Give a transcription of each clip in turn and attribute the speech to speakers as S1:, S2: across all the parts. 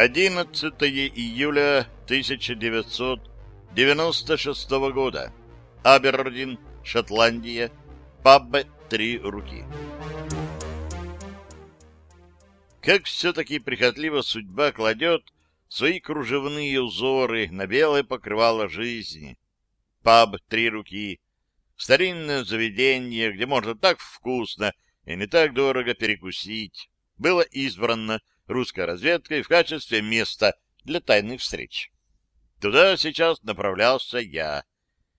S1: 11 июля 1996 года. Абердин, Шотландия. Паб «Три руки». Как все-таки прихотливо судьба кладет свои кружевные узоры на белое покрывало жизни. Паб «Три руки» — старинное заведение, где можно так вкусно и не так дорого перекусить, было избрано русской разведкой в качестве места для тайных встреч. Туда сейчас направлялся я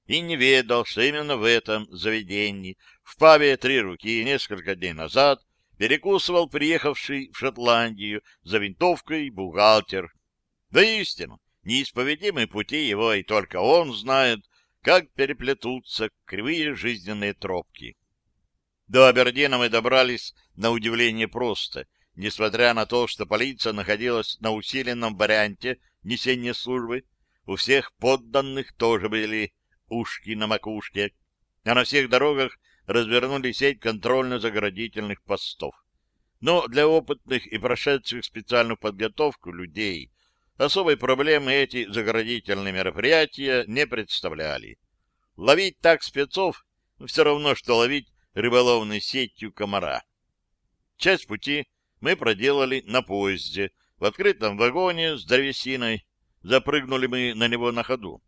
S1: и не ведал, что именно в этом заведении, в пабе «Три руки» несколько дней назад перекусывал приехавший в Шотландию за винтовкой бухгалтер. Воистину, неисповедимы пути его, и только он знает, как переплетутся кривые жизненные тропки. До Абердина мы добрались на удивление просто — Несмотря на то, что полиция находилась на усиленном варианте несения службы, у всех подданных тоже были ушки на макушке, а на всех дорогах развернули сеть контрольно-заградительных постов. Но для опытных и прошедших специальную подготовку людей особой проблемы эти заградительные мероприятия не представляли. Ловить так спецов все равно, что ловить рыболовной сетью комара. Часть пути мы проделали на поезде, в открытом вагоне с древесиной. Запрыгнули мы на него на ходу.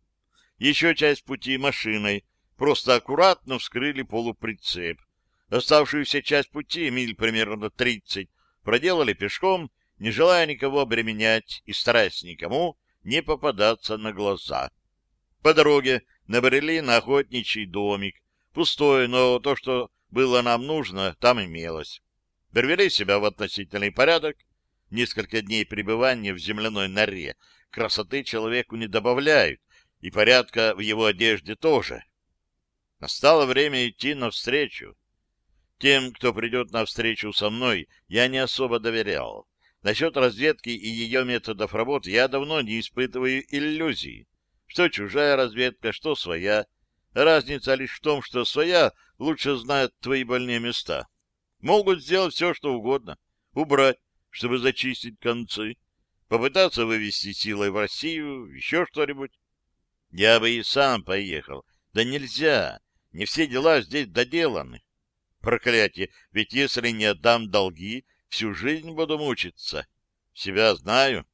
S1: Еще часть пути машиной, просто аккуратно вскрыли полуприцеп. Оставшуюся часть пути, миль примерно тридцать, проделали пешком, не желая никого обременять и стараясь никому не попадаться на глаза. По дороге набрели на охотничий домик, пустой, но то, что было нам нужно, там имелось привели себя в относительный порядок. Несколько дней пребывания в земляной норе красоты человеку не добавляют, и порядка в его одежде тоже. Настало время идти навстречу. Тем, кто придет навстречу со мной, я не особо доверял. Насчет разведки и ее методов работы я давно не испытываю иллюзий. Что чужая разведка, что своя. Разница лишь в том, что своя лучше знает твои больные места. Могут сделать все, что угодно. Убрать, чтобы зачистить концы. Попытаться вывести силой в Россию, еще что-нибудь. Я бы и сам поехал. Да нельзя. Не все дела здесь доделаны. Проклятие, ведь если не отдам долги, всю жизнь буду мучиться. Себя знаю.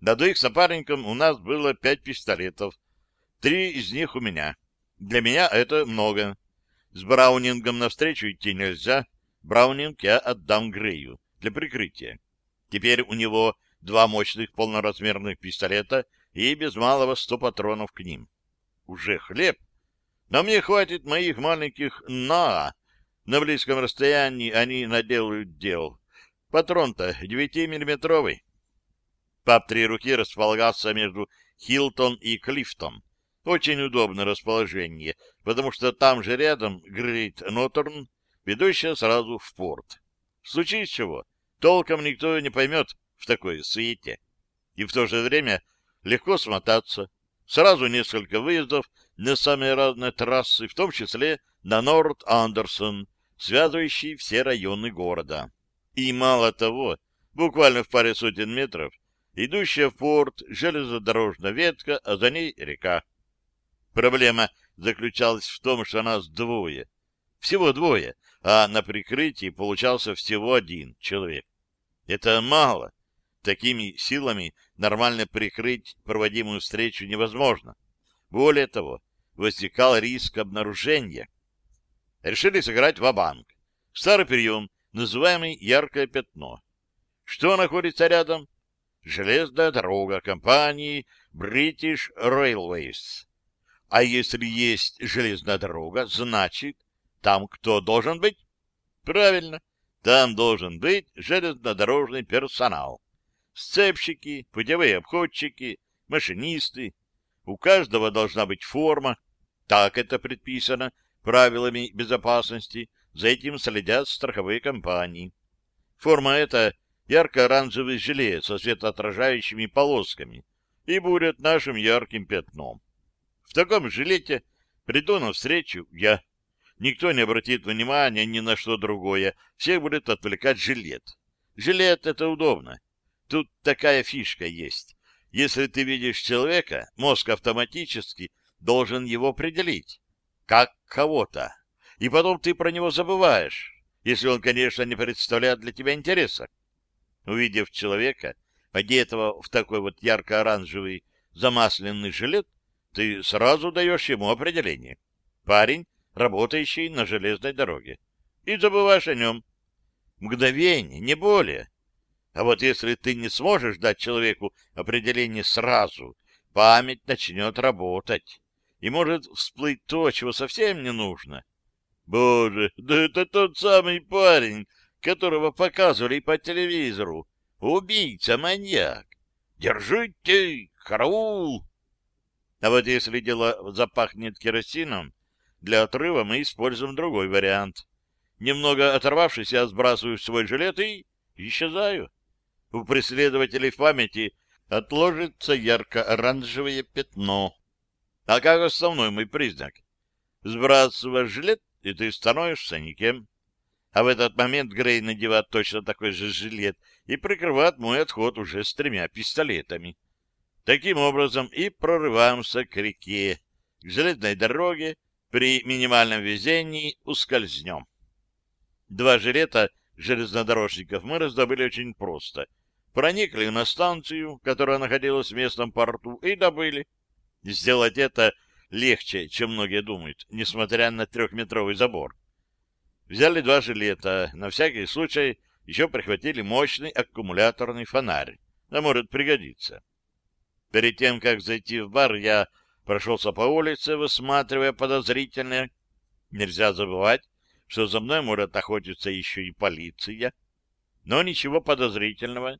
S1: До двоих напарником у нас было пять пистолетов. Три из них у меня. Для меня это много. С Браунингом навстречу идти нельзя. Браунинг я отдам Грею для прикрытия. Теперь у него два мощных полноразмерных пистолета и без малого сто патронов к ним. Уже хлеб. Но мне хватит моих маленьких «на». На близком расстоянии они наделают дел. Патрон-то девятимиллиметровый. Пап три руки располагался между Хилтон и Клифтон. Очень удобное расположение, потому что там же рядом Грейт Ноторн ведущая сразу в порт. Случись чего, толком никто не поймет в такой суете. И в то же время легко смотаться. Сразу несколько выездов на самые разные трассы, в том числе на Норд-Андерсон, связывающий все районы города. И мало того, буквально в паре сотен метров, идущая в порт железнодорожная ветка, а за ней река. Проблема заключалась в том, что нас двое. Всего двое, а на прикрытии получался всего один человек. Это мало. Такими силами нормально прикрыть проводимую встречу невозможно. Более того, возникал риск обнаружения. Решили сыграть ва-банк. Старый прием, называемый «яркое пятно». Что находится рядом? Железная дорога компании British Railways. А если есть железная дорога, значит, там кто должен быть? Правильно, там должен быть железнодорожный персонал. Сцепщики, путевые обходчики, машинисты. У каждого должна быть форма. Так это предписано правилами безопасности. За этим следят страховые компании. Форма эта ярко-оранжевый жилет со светоотражающими полосками и будет нашим ярким пятном. В таком жилете приду навстречу я Никто не обратит внимания ни на что другое. Всех будет отвлекать жилет. Жилет — это удобно. Тут такая фишка есть. Если ты видишь человека, мозг автоматически должен его определить, как кого-то. И потом ты про него забываешь, если он, конечно, не представляет для тебя интереса. Увидев человека, одетого в такой вот ярко-оранжевый замасленный жилет, ты сразу даешь ему определение. Парень, работающий на железной дороге. И забываешь о нем. Мгновение, не более. А вот если ты не сможешь дать человеку определение сразу, память начнет работать. И может всплыть то, чего совсем не нужно. Боже, да это тот самый парень, которого показывали по телевизору. Убийца, маньяк. Держите, караул! А вот если дело запахнет керосином, для отрыва мы используем другой вариант. Немного оторвавшись, я сбрасываю свой жилет и исчезаю. У преследователей в памяти отложится ярко-оранжевое пятно. А как основной мой признак? Сбрасываешь жилет, и ты становишься никем. А в этот момент Грей надевает точно такой же жилет и прикрывает мой отход уже с тремя пистолетами. Таким образом и прорываемся к реке, к железной дороге, при минимальном везении ускользнем. Два жилета железнодорожников мы раздобыли очень просто. Проникли на станцию, которая находилась в местном порту, и добыли. Сделать это легче, чем многие думают, несмотря на трехметровый забор. Взяли два жилета, на всякий случай еще прихватили мощный аккумуляторный фонарь, а может пригодиться. Перед тем, как зайти в бар, я прошелся по улице, высматривая подозрительное. Нельзя забывать, что за мной может охотиться еще и полиция. Но ничего подозрительного,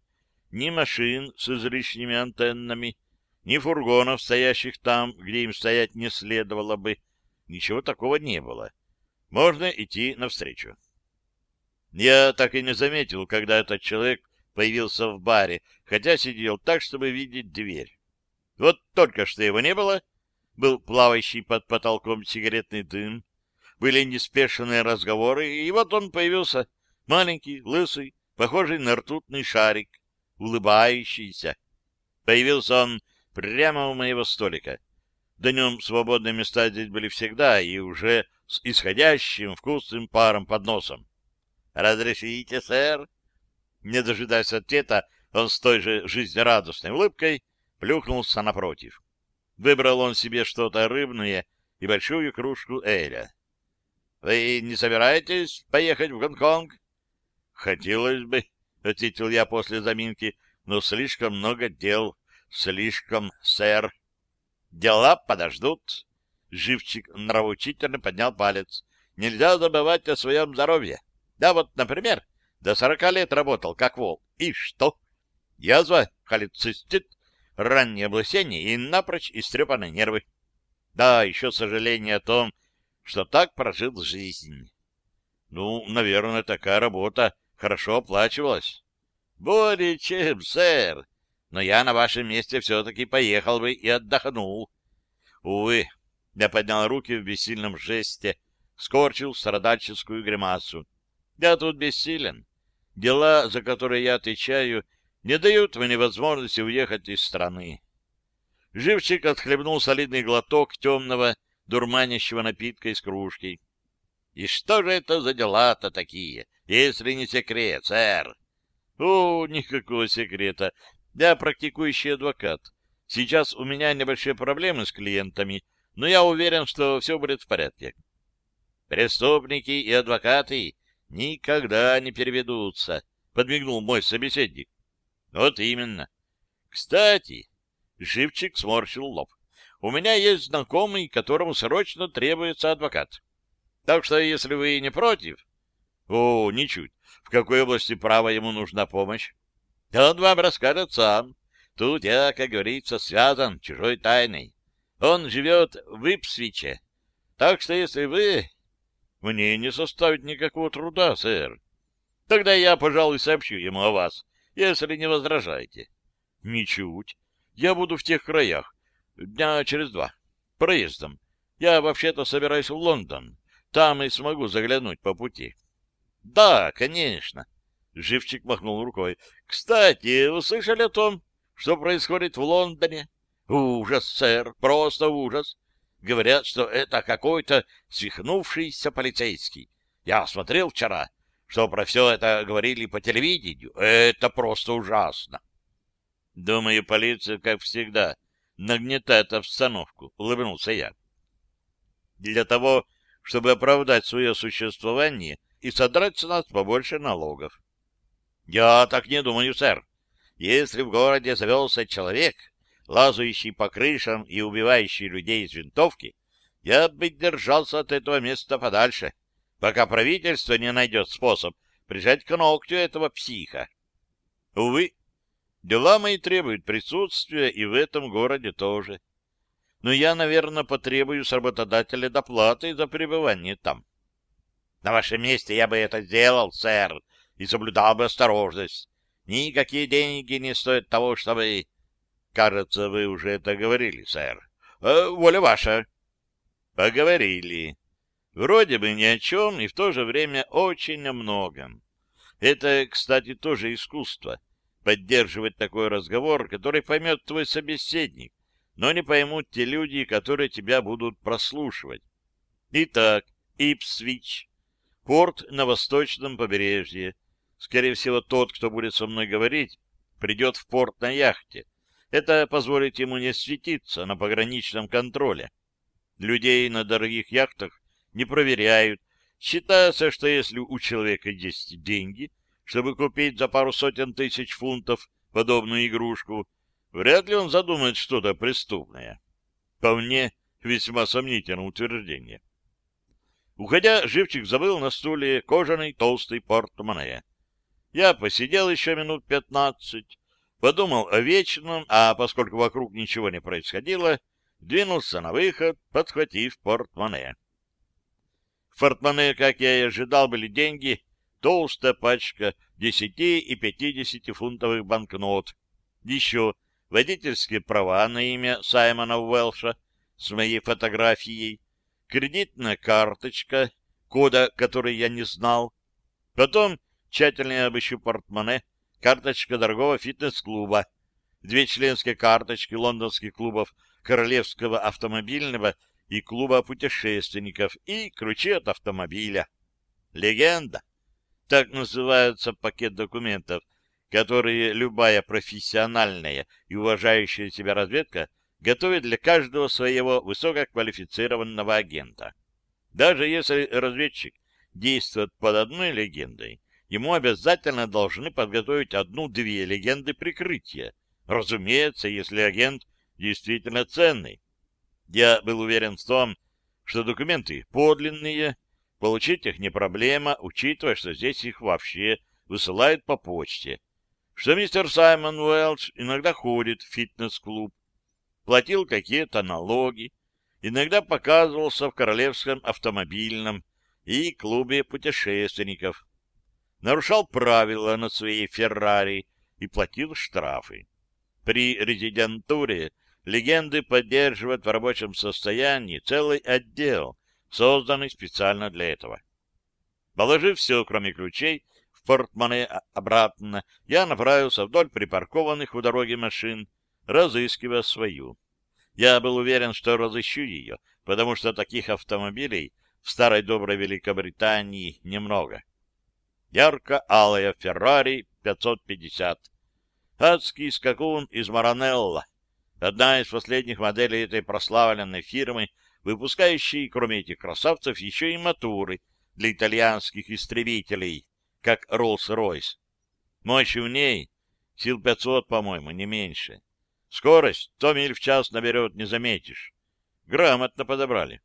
S1: ни машин с излишними антеннами, ни фургонов, стоящих там, где им стоять не следовало бы. Ничего такого не было. Можно идти навстречу. Я так и не заметил, когда этот человек появился в баре, хотя сидел так, чтобы видеть дверь. Вот только что его не было, был плавающий под потолком сигаретный дым, были неспешные разговоры, и вот он появился, маленький, лысый, похожий на ртутный шарик, улыбающийся. Появился он прямо у моего столика. До нем свободные места здесь были всегда, и уже с исходящим вкусным паром под носом. «Разрешите, сэр?» Не дожидаясь ответа, он с той же жизнерадостной улыбкой плюхнулся напротив. Выбрал он себе что-то рыбное и большую кружку эля. — Вы не собираетесь поехать в Гонконг? — Хотелось бы, — ответил я после заминки, — но слишком много дел, слишком, сэр. — Дела подождут. Живчик нравоучительно поднял палец. — Нельзя забывать о своем здоровье. Да вот, например, до сорока лет работал, как вол. И что? Язва, холецистит, раннее облысение и напрочь истрепанные нервы. Да, еще сожаление о том, что так прожил жизнь. Ну, наверное, такая работа хорошо оплачивалась. Более чем, сэр. Но я на вашем месте все-таки поехал бы и отдохнул. Увы, я поднял руки в бессильном жесте, скорчил страдальческую гримасу. Я тут бессилен. Дела, за которые я отвечаю, не дают мне возможности уехать из страны. Живчик отхлебнул солидный глоток темного, дурманящего напитка из кружки. — И что же это за дела-то такие, если не секрет, сэр? — О, никакого секрета. Я практикующий адвокат. Сейчас у меня небольшие проблемы с клиентами, но я уверен, что все будет в порядке. Преступники и адвокаты никогда не переведутся, — подмигнул мой собеседник. Вот именно. Кстати, Живчик сморщил лоб. У меня есть знакомый, которому срочно требуется адвокат. Так что, если вы не против... О, ничуть. В какой области права ему нужна помощь? Он вам расскажет сам. Тут я, как говорится, связан чужой тайной. Он живет в Ипсвиче. Так что, если вы... Мне не составит никакого труда, сэр. Тогда я, пожалуй, сообщу ему о вас если не возражаете. — Ничуть. Я буду в тех краях. Дня через два. Проездом. Я вообще-то собираюсь в Лондон. Там и смогу заглянуть по пути. — Да, конечно. Живчик махнул рукой. Кстати, вы слышали о том, что происходит в Лондоне? Ужас, сэр, просто ужас. Говорят, что это какой-то свихнувшийся полицейский. Я смотрел вчера, что про все это говорили по телевидению. Это просто ужасно. Думаю, полиция, как всегда, нагнетает обстановку, — улыбнулся я. Для того, чтобы оправдать свое существование и содрать с нас побольше налогов. Я так не думаю, сэр. Если в городе завелся человек, лазающий по крышам и убивающий людей из винтовки, я бы держался от этого места подальше, пока правительство не найдет способ прижать к ногтю этого психа. Увы, дела мои требуют присутствия и в этом городе тоже. Но я, наверное, потребую с работодателя доплаты за пребывание там. На вашем месте я бы это сделал, сэр, и соблюдал бы осторожность. Никакие деньги не стоят того, чтобы... Кажется, вы уже это говорили, сэр. Э, воля ваша. Поговорили. Вроде бы ни о чем, и в то же время очень о многом. Это, кстати, тоже искусство — поддерживать такой разговор, который поймет твой собеседник, но не поймут те люди, которые тебя будут прослушивать. Итак, Ипсвич, порт на восточном побережье, Скорее всего, тот, кто будет со мной говорить, придет в порт на яхте. Это позволит ему не светиться на пограничном контроле. Людей на дорогих яхтах не проверяют. Считается, что если у человека есть деньги, чтобы купить за пару сотен тысяч фунтов подобную игрушку, вряд ли он задумает что-то преступное. По мне, весьма сомнительное утверждение. Уходя, живчик забыл на стуле кожаный толстый портмоне. Я посидел еще минут пятнадцать, подумал о вечном, а поскольку вокруг ничего не происходило, двинулся на выход, подхватив портмоне. В портмоне, как я и ожидал, были деньги, толстая пачка десяти и пятидесяти фунтовых банкнот, еще водительские права на имя Саймона Уэлша с моей фотографией, кредитная карточка, кода который я не знал, потом тщательно обыщу портмоне, карточка дорогого фитнес-клуба, две членские карточки лондонских клубов Королевского автомобильного и клуба путешественников и ключи от автомобиля. Легенда. Так называется пакет документов, которые любая профессиональная и уважающая себя разведка готовит для каждого своего высококвалифицированного агента. Даже если разведчик действует под одной легендой, ему обязательно должны подготовить одну-две легенды прикрытия. Разумеется, если агент действительно ценный. Я был уверен в том, что документы подлинные, получить их не проблема, учитывая, что здесь их вообще высылают по почте, что мистер Саймон Уэлч иногда ходит в фитнес-клуб, платил какие-то налоги, иногда показывался в Королевском автомобильном и клубе путешественников, нарушал правила на своей Феррари и платил штрафы. При резидентуре легенды поддерживают в рабочем состоянии целый отдел, созданный специально для этого. Положив все, кроме ключей, в портмоне обратно, я направился вдоль припаркованных у дороги машин, разыскивая свою. Я был уверен, что разыщу ее, потому что таких автомобилей в старой доброй Великобритании немного ярко-алая Феррари 550. Адский скакун из Маранелла. Одна из последних моделей этой прославленной фирмы, выпускающей, кроме этих красавцев, еще и моторы для итальянских истребителей, как Rolls-Royce. Мощь в ней сил 500, по-моему, не меньше. Скорость 100 миль в час наберет, не заметишь. Грамотно подобрали.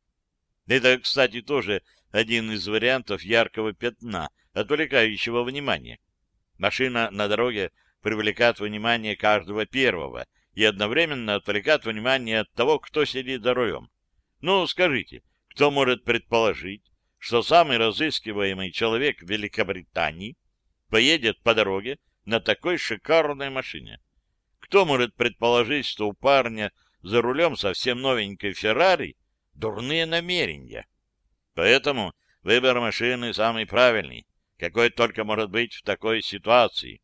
S1: Это, кстати, тоже один из вариантов яркого пятна, отвлекающего внимание. Машина на дороге привлекает внимание каждого первого и одновременно отвлекает внимание от того, кто сидит за рулем. Ну, скажите, кто может предположить, что самый разыскиваемый человек в Великобритании поедет по дороге на такой шикарной машине? Кто может предположить, что у парня за рулем совсем новенькой Феррари дурные намерения? Поэтому выбор машины самый правильный, какой только может быть в такой ситуации.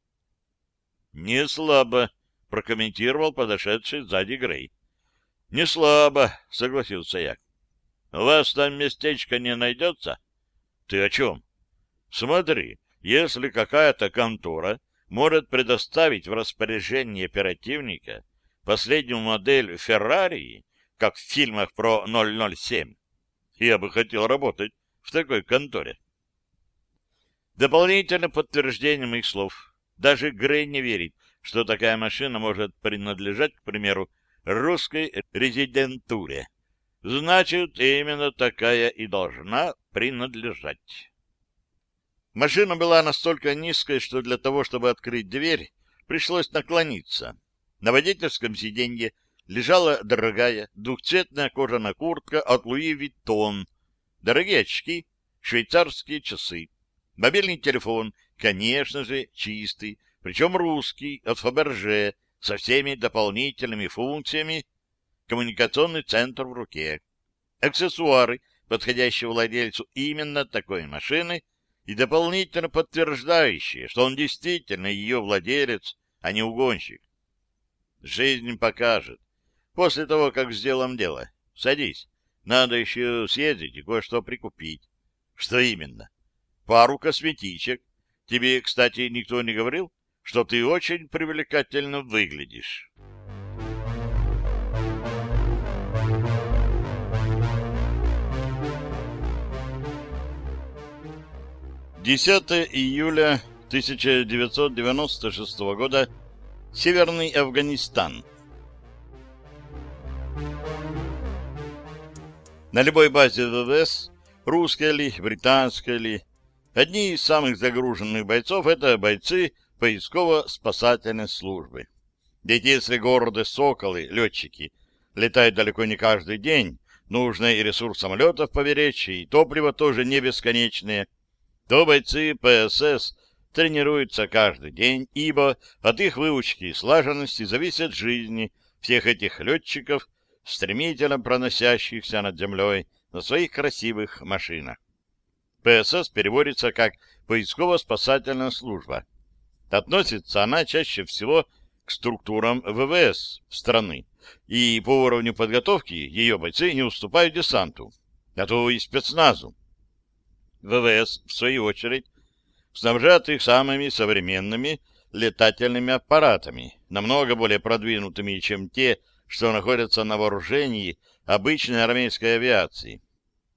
S1: — Не слабо, — прокомментировал подошедший сзади Грей. — Не слабо, — согласился я. — У вас там местечко не найдется? — Ты о чем? — Смотри, если какая-то контора может предоставить в распоряжение оперативника последнюю модель Феррари, как в фильмах про 007, я бы хотел работать в такой конторе. Дополнительное подтверждение моих слов. Даже Грей не верит, что такая машина может принадлежать, к примеру, русской резидентуре. Значит, именно такая и должна принадлежать. Машина была настолько низкой, что для того, чтобы открыть дверь, пришлось наклониться. На водительском сиденье лежала дорогая двухцветная кожаная куртка от Луи Виттон, дорогие очки, швейцарские часы, мобильный телефон, конечно же, чистый, причем русский, от Фаберже, со всеми дополнительными функциями, коммуникационный центр в руке, аксессуары, подходящие владельцу именно такой машины, и дополнительно подтверждающие, что он действительно ее владелец, а не угонщик. Жизнь покажет. После того, как сделаем дело. Садись. Надо еще съездить и кое-что прикупить. Что именно? Пару косметичек. Тебе, кстати, никто не говорил, что ты очень привлекательно выглядишь. Десятое июля 1996 года. Северный Афганистан. На любой базе ВВС, русской ли, британской ли, одни из самых загруженных бойцов — это бойцы поисково-спасательной службы. Ведь если города Соколы, летчики, летают далеко не каждый день, нужно и ресурс самолетов поберечь, и топливо тоже не бесконечное, то бойцы ПСС тренируются каждый день, ибо от их выучки и слаженности зависят жизни всех этих летчиков, стремительно проносящихся над землей на своих красивых машинах. ПСС переводится как «поисково-спасательная служба». Относится она чаще всего к структурам ВВС страны, и по уровню подготовки ее бойцы не уступают десанту, а то и спецназу. ВВС, в свою очередь, снабжает их самыми современными летательными аппаратами, намного более продвинутыми, чем те, что находятся на вооружении обычной армейской авиации.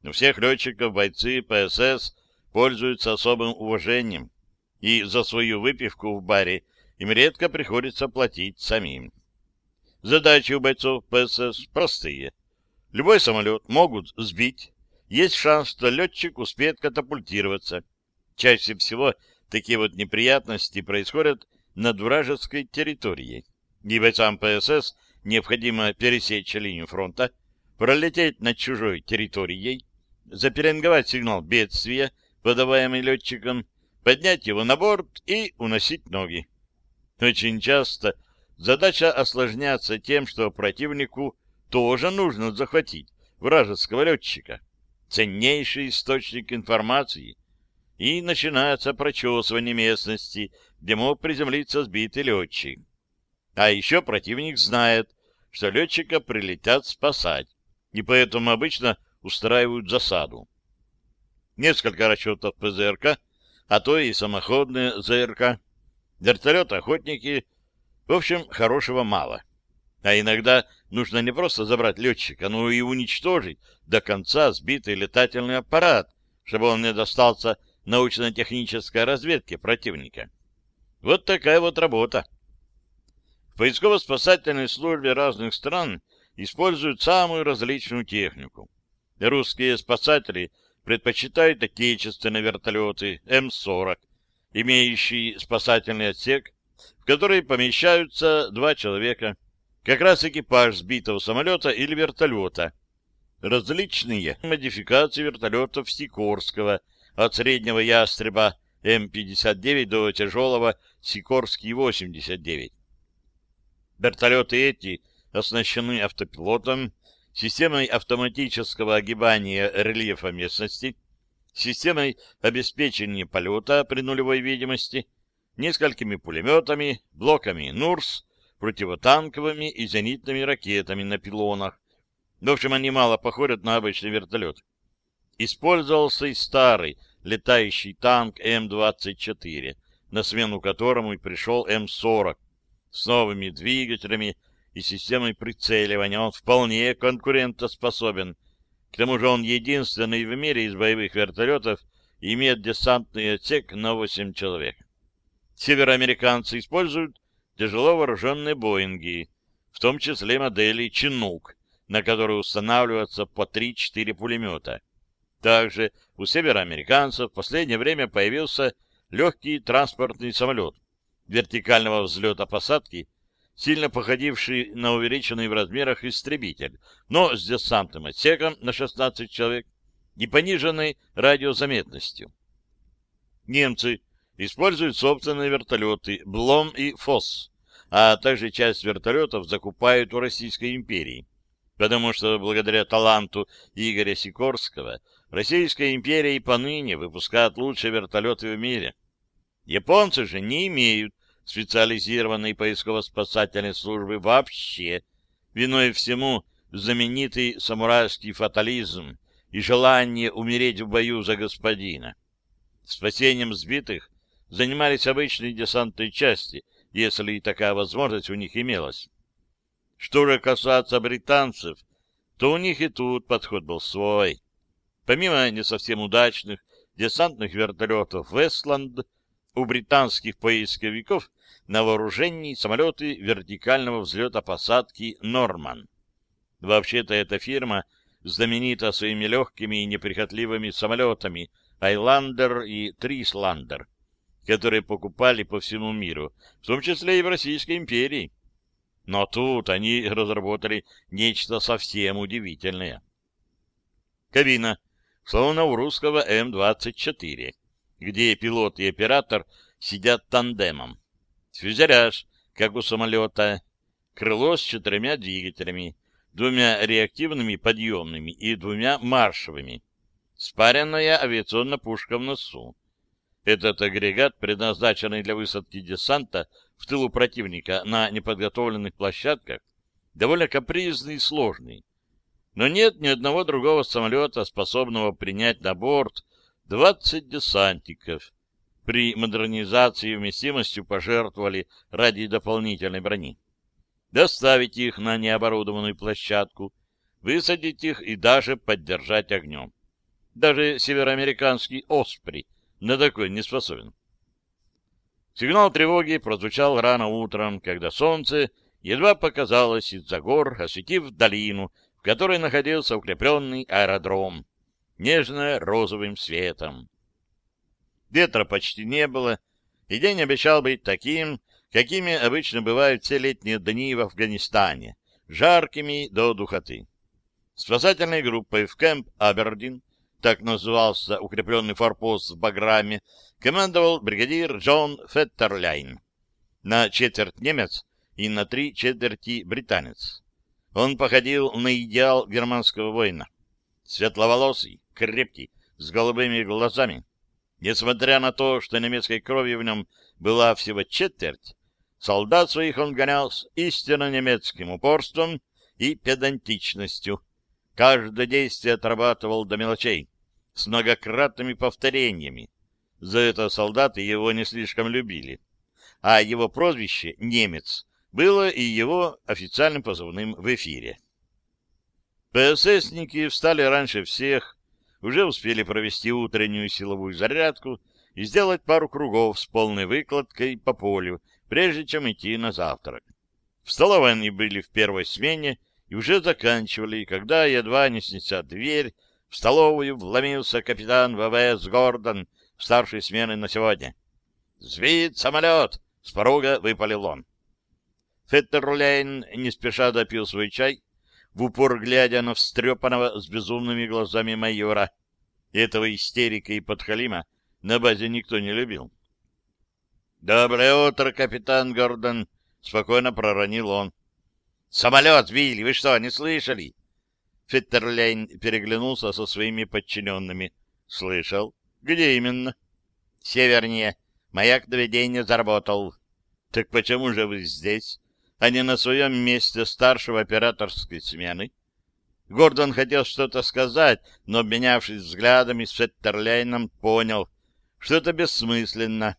S1: У всех летчиков бойцы ПСС пользуются особым уважением, и за свою выпивку в баре им редко приходится платить самим. Задачи у бойцов ПСС простые. Любой самолет могут сбить, есть шанс, что летчик успеет катапультироваться. Чаще всего такие вот неприятности происходят над вражеской территорией. И бойцам ПСС необходимо пересечь линию фронта, пролететь над чужой территорией, заперинговать сигнал бедствия, подаваемый летчиком, поднять его на борт и уносить ноги. Очень часто задача осложняется тем, что противнику тоже нужно захватить вражеского летчика, ценнейший источник информации, и начинается прочесывание местности, где мог приземлиться сбитый летчик. А еще противник знает, что летчика прилетят спасать, и поэтому обычно устраивают засаду. Несколько расчетов ПЗРК, а то и самоходные ЗРК, вертолеты-охотники, в общем, хорошего мало. А иногда нужно не просто забрать летчика, но и уничтожить до конца сбитый летательный аппарат, чтобы он не достался научно-технической разведке противника. Вот такая вот работа. В поисково-спасательной службе разных стран используют самую различную технику. Русские спасатели предпочитают отечественные вертолеты М-40, имеющие спасательный отсек, в который помещаются два человека, как раз экипаж сбитого самолета или вертолета. Различные модификации вертолетов Сикорского, от среднего ястреба М-59 до тяжелого Сикорский-89. Вертолеты эти оснащены автопилотом, системой автоматического огибания рельефа местности, системой обеспечения полета при нулевой видимости, несколькими пулеметами, блоками НУРС, противотанковыми и зенитными ракетами на пилонах. В общем, они мало походят на обычный вертолет. Использовался и старый летающий танк М-24, на смену которому и пришел М-40 с новыми двигателями и системой прицеливания. Он вполне конкурентоспособен. К тому же он единственный в мире из боевых вертолетов имеет десантный отсек на 8 человек. Североамериканцы используют тяжело вооруженные «Боинги», в том числе модели «Чинук», на которые устанавливаются по 3-4 пулемета. Также у североамериканцев в последнее время появился легкий транспортный самолет вертикального взлета-посадки, сильно походивший на увеличенный в размерах истребитель, но с десантным отсеком на 16 человек и пониженной радиозаметностью. Немцы используют собственные вертолеты «Блом» и «Фосс», а также часть вертолетов закупают у Российской империи, потому что благодаря таланту Игоря Сикорского Российская империя и поныне выпускает лучшие вертолеты в мире. Японцы же не имеют специализированной поисково-спасательной службы вообще. Виной всему знаменитый самурайский фатализм и желание умереть в бою за господина. Спасением сбитых занимались обычные десантные части, если и такая возможность у них имелась. Что же касается британцев, то у них и тут подход был свой. Помимо не совсем удачных десантных вертолетов «Вестланд», у британских поисковиков на вооружении самолеты вертикального взлета-посадки «Норман». Вообще-то эта фирма знаменита своими легкими и неприхотливыми самолетами «Айландер» и «Трисландер», которые покупали по всему миру, в том числе и в Российской империи. Но тут они разработали нечто совсем удивительное. Кабина словно у русского М-24, где пилот и оператор сидят тандемом. Фюзеляж, как у самолета, крыло с четырьмя двигателями, двумя реактивными подъемными и двумя маршевыми, спаренная авиационная пушка в носу. Этот агрегат, предназначенный для высадки десанта в тылу противника на неподготовленных площадках, довольно капризный и сложный но нет ни одного другого самолета, способного принять на борт 20 десантников. При модернизации вместимостью пожертвовали ради дополнительной брони. Доставить их на необорудованную площадку, высадить их и даже поддержать огнем. Даже североамериканский «Оспри» на такой не способен. Сигнал тревоги прозвучал рано утром, когда солнце едва показалось из-за гор, осветив долину, в которой находился укрепленный аэродром, нежно-розовым светом. Ветра почти не было, и день обещал быть таким, какими обычно бывают все летние дни в Афганистане, жаркими до духоты. Спасательной группой в кемп Абердин, так назывался укрепленный форпост в Баграме, командовал бригадир Джон Феттерляйн, на четверть немец и на три четверти британец. Он походил на идеал германского воина. Светловолосый, крепкий, с голубыми глазами. Несмотря на то, что немецкой крови в нем была всего четверть, солдат своих он гонял с истинно немецким упорством и педантичностью. Каждое действие отрабатывал до мелочей, с многократными повторениями. За это солдаты его не слишком любили. А его прозвище «немец» было и его официальным позывным в эфире. ПССники встали раньше всех, уже успели провести утреннюю силовую зарядку и сделать пару кругов с полной выкладкой по полю, прежде чем идти на завтрак. В столовой они были в первой смене и уже заканчивали, когда, едва не снеся дверь, в столовую вломился капитан ВВС Гордон, старшей смены на сегодня. «Звит самолет!» — с порога выпалил он. Феттерлейн не спеша допил свой чай, в упор глядя на встрепанного с безумными глазами майора. Этого истерика и подхалима на базе никто не любил. «Доброе утро, капитан Гордон!» — спокойно проронил он. «Самолет сбили! Вы что, не слышали?» Феттерлейн переглянулся со своими подчиненными. Слышал. Где именно?
S2: Севернее. Маяк наведения заработал.
S1: Так почему же вы здесь, а не на своем месте старшего операторской смены? Гордон хотел что-то сказать, но, обменявшись взглядами с Феттерляйном, понял, что это бессмысленно.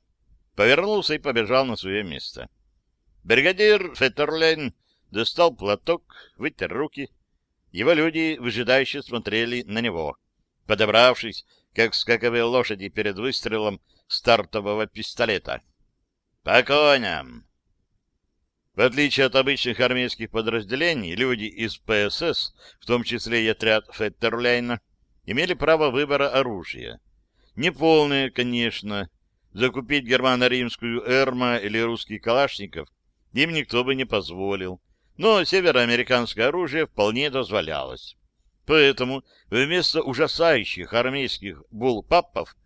S1: Повернулся и побежал на свое место. Бригадир Феттерляйн достал платок, вытер руки. Его люди выжидающе смотрели на него, подобравшись, как скаковые лошади перед выстрелом стартового пистолета. «По коням!» В отличие от обычных армейских подразделений, люди из ПСС, в том числе и отряд Феттерляйна, имели право выбора оружия. Неполное, конечно. Закупить германо-римскую «Эрма» или русский «Калашников» им никто бы не позволил. Но североамериканское оружие вполне дозволялось. Поэтому вместо ужасающих армейских буллпаппов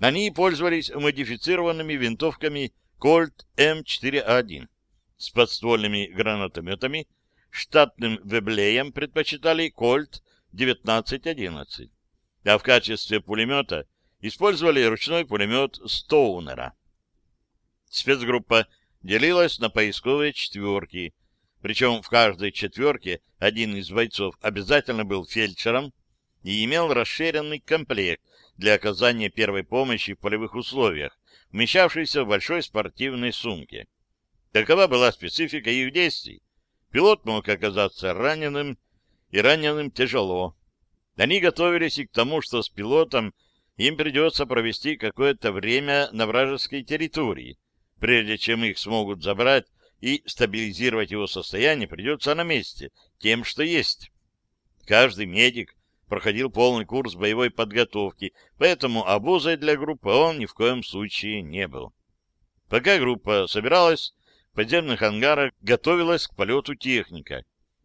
S1: они пользовались модифицированными винтовками «Кольт М4А1» с подствольными гранатометами, штатным веблеем предпочитали «Кольт 1911», а в качестве пулемета использовали ручной пулемет Стоунера. Спецгруппа делилась на поисковые четверки, причем в каждой четверке один из бойцов обязательно был фельдшером и имел расширенный комплект для оказания первой помощи в полевых условиях, вмещавшийся в большой спортивной сумке. Такова была специфика их действий. Пилот мог оказаться раненым, и раненым тяжело. Они готовились и к тому, что с пилотом им придется провести какое-то время на вражеской территории, прежде чем их смогут забрать и стабилизировать его состояние придется на месте, тем, что есть. Каждый медик проходил полный курс боевой подготовки, поэтому обузой для группы он ни в коем случае не был. Пока группа собиралась, подземных ангарах готовилась к полету техника.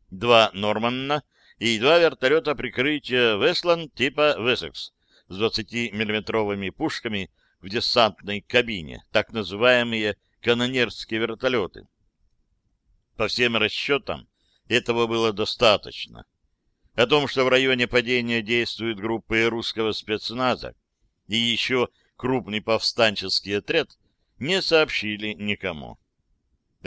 S1: Два «Норманна» и два вертолета прикрытия «Весланд» типа «Вессекс» с 20-миллиметровыми пушками в десантной кабине, так называемые канонерские вертолеты. По всем расчетам, этого было достаточно. О том, что в районе падения действуют группы русского спецназа и еще крупный повстанческий отряд, не сообщили никому.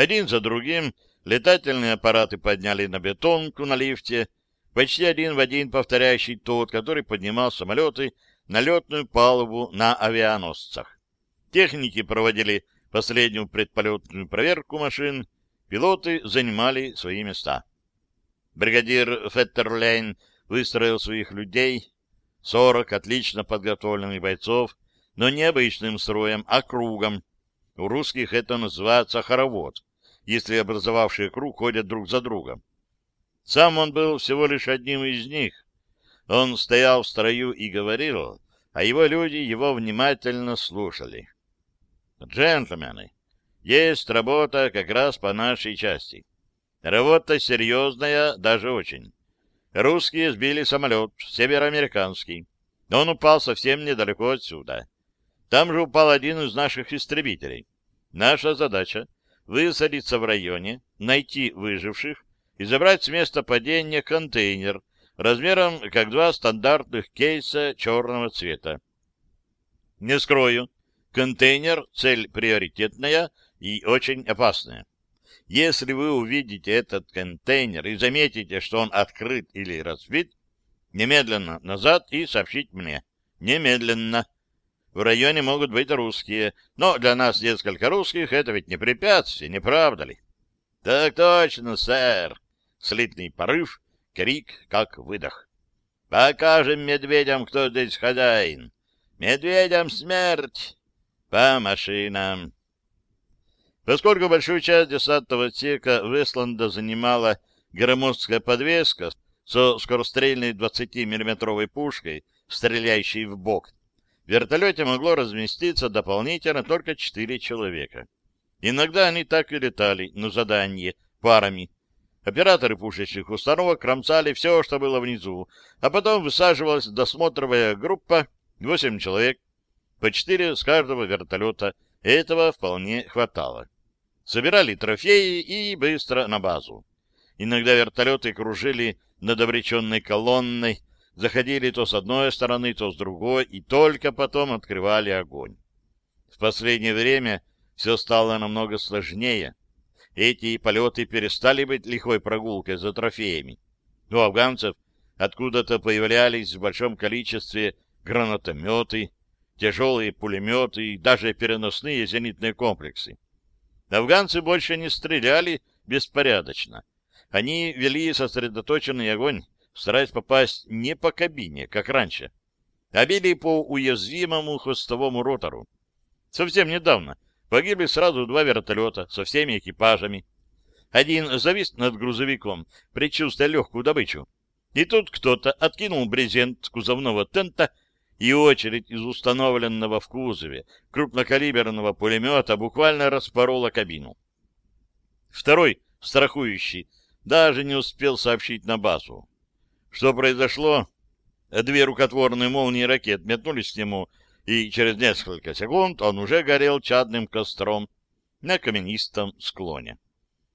S1: Один за другим летательные аппараты подняли на бетонку на лифте, почти один в один повторяющий тот, который поднимал самолеты на летную палубу на авианосцах. Техники проводили последнюю предполетную проверку машин, пилоты занимали свои места. Бригадир Феттерлейн выстроил своих людей, сорок отлично подготовленных бойцов, но не обычным строем, а кругом. У русских это называется хоровод если образовавшие круг ходят друг за другом. Сам он был всего лишь одним из них. Он стоял в строю и говорил, а его люди его внимательно слушали. «Джентльмены, есть работа как раз по нашей части. Работа серьезная, даже очень. Русские сбили самолет, североамериканский. Он упал совсем недалеко отсюда. Там же упал один из наших истребителей. Наша задача высадиться в районе, найти выживших и забрать с места падения контейнер размером как два стандартных кейса черного цвета. Не скрою, контейнер — цель приоритетная и очень опасная. Если вы увидите этот контейнер и заметите, что он открыт или разбит, немедленно назад и сообщить мне. Немедленно. В районе могут быть русские, но для нас несколько русских — это ведь не препятствие, не правда ли? — Так точно, сэр. Слитный порыв, крик, как выдох. — Покажем медведям, кто здесь хозяин. Медведям смерть! По машинам! Поскольку большую часть десантного отсека Вестланда занимала громоздкая подвеска со скорострельной 20-миллиметровой пушкой, стреляющей в бок, в вертолете могло разместиться дополнительно только четыре человека. Иногда они так и летали на задание парами. Операторы пушечных установок кромсали все, что было внизу, а потом высаживалась досмотровая группа, восемь человек, по четыре с каждого вертолета. Этого вполне хватало. Собирали трофеи и быстро на базу. Иногда вертолеты кружили над обреченной колонной, заходили то с одной стороны, то с другой, и только потом открывали огонь. В последнее время все стало намного сложнее. Эти полеты перестали быть лихой прогулкой за трофеями. У афганцев откуда-то появлялись в большом количестве гранатометы, тяжелые пулеметы и даже переносные зенитные комплексы. Афганцы больше не стреляли беспорядочно. Они вели сосредоточенный огонь, стараясь попасть не по кабине, как раньше, а били по уязвимому хвостовому ротору. Совсем недавно погибли сразу два вертолета со всеми экипажами. Один завис над грузовиком, предчувствуя легкую добычу. И тут кто-то откинул брезент кузовного тента, и очередь из установленного в кузове крупнокалиберного пулемета буквально распорола кабину. Второй, страхующий, даже не успел сообщить на базу. Что произошло? Две рукотворные молнии ракет метнулись к нему, и через несколько секунд он уже горел чадным костром на каменистом склоне.